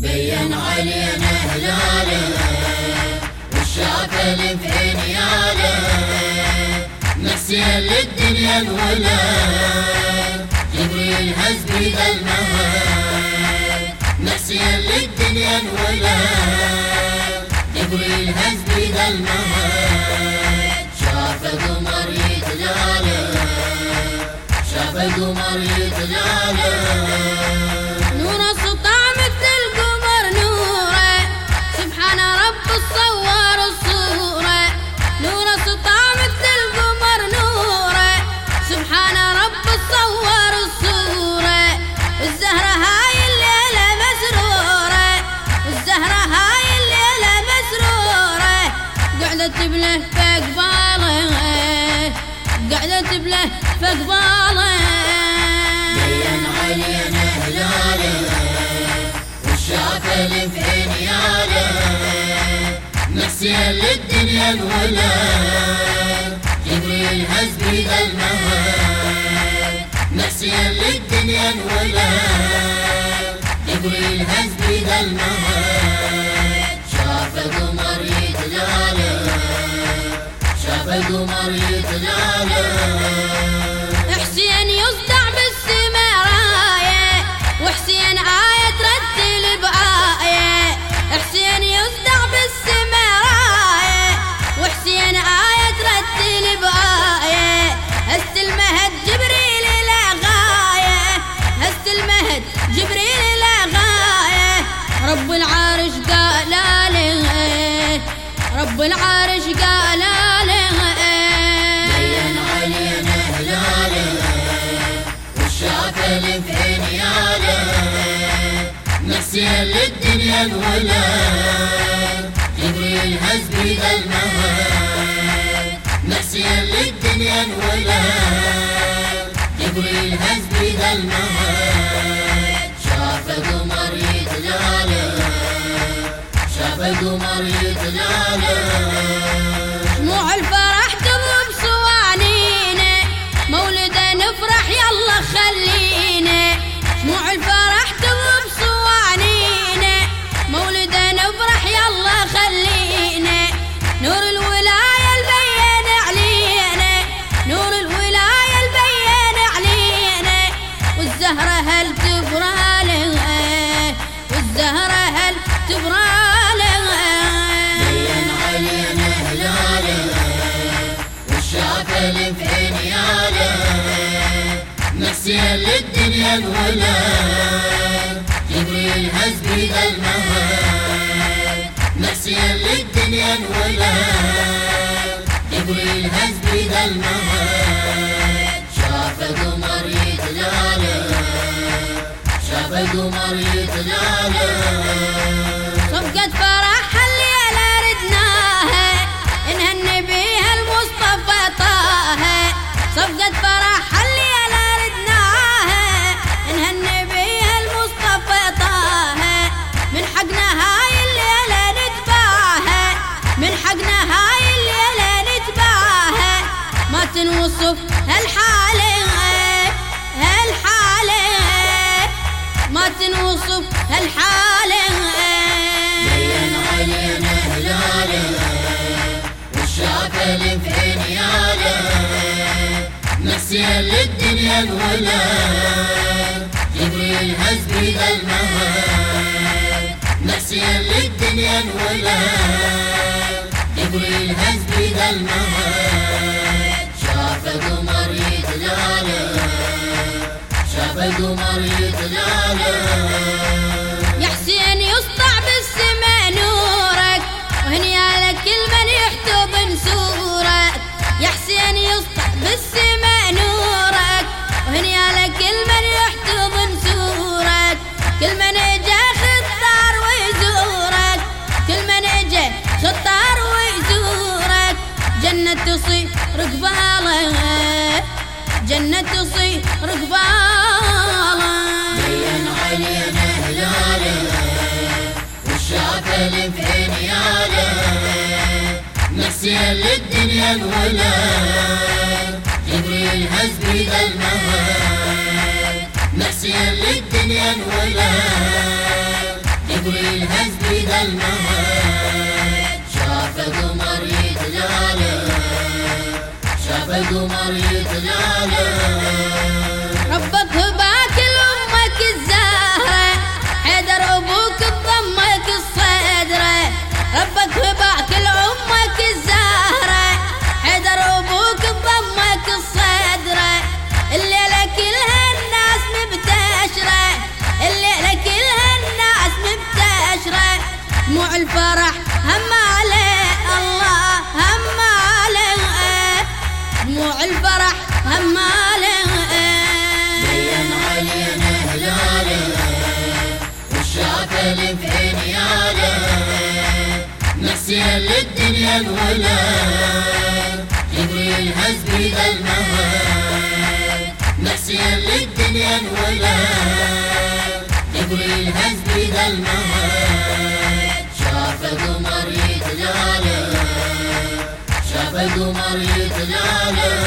بين علينا هلاله والشاف في عينياله نسيا للدنيا الولاد جبريل هز بيد المهد نسيا للدنيا الولاد جبريل هز بيد المهد شاف قمر يتلاله شاف قمر يتلاله تبله فقباله قاعدة تبله فقباله بين علينا هلاله والشافل في عينياله نسيا للدنيا الولاد جبريل هز بيد المهد نسيا للدنيا الولاد جبريل هز بيد المهد شاف قمر يتلاله القمر يتلاله حسين يصدع بالسماراية وحسين آية ترتل بآية حسين يصدع بالسماراية وحسين آية ترتل بآية هست المهد جبريل لا غاية هست المهد جبريل لا غاية. رب العرش قال رب العرش قال نسيا للدنيا الولاد جبريل هز بيد المهد نسيا للدنيا الولاد جبريل هز بيد المهد شاف قمر يتلاله شاف قمر يتلاله للدنيا الولاد جبريل هز بيد المهد نسيا للدنيا الولاد جبريل هز بيد المهد شاف قمر يتلاله شاف قمر يتلاله تنوصف هالحالة. بين علينا هلاله والشاكل في عينياله نسيا للدنيا الولاد جبريل هز بيد المهد نسيا للدنيا الولاد جبريل هز بيد المهد شاف قمر يتلاله يا حسين يسطع بالسما نورك وهنيا لك كل من يحتمي بسورك يا حسين يسطع بالسما نورك وهنيا لك كل من يحتمي بسورك كل من إجا خطار ويزورك كل من إجا خطار ويزورك. جنة تصير قباله جنة تصير قباله والشاكل في عينياله نسيا للدنيا الولاد جبريل هز بيد المهد نسيا للدنيا الولاد جبريل هز بيد المهد شاف قمر يتلاله شاف قمر يتلاله الفرح هم عليه الله هم عليه دموع الفرح هم عليه بين علينا هلاله والشافل في عينياله نسيا للدنيا الولاد جبريل هز بيد المهد نسيا للدنيا الولاد جبريل هز بيد المهد شاف قمر يتلاله شاف قمر يتلاله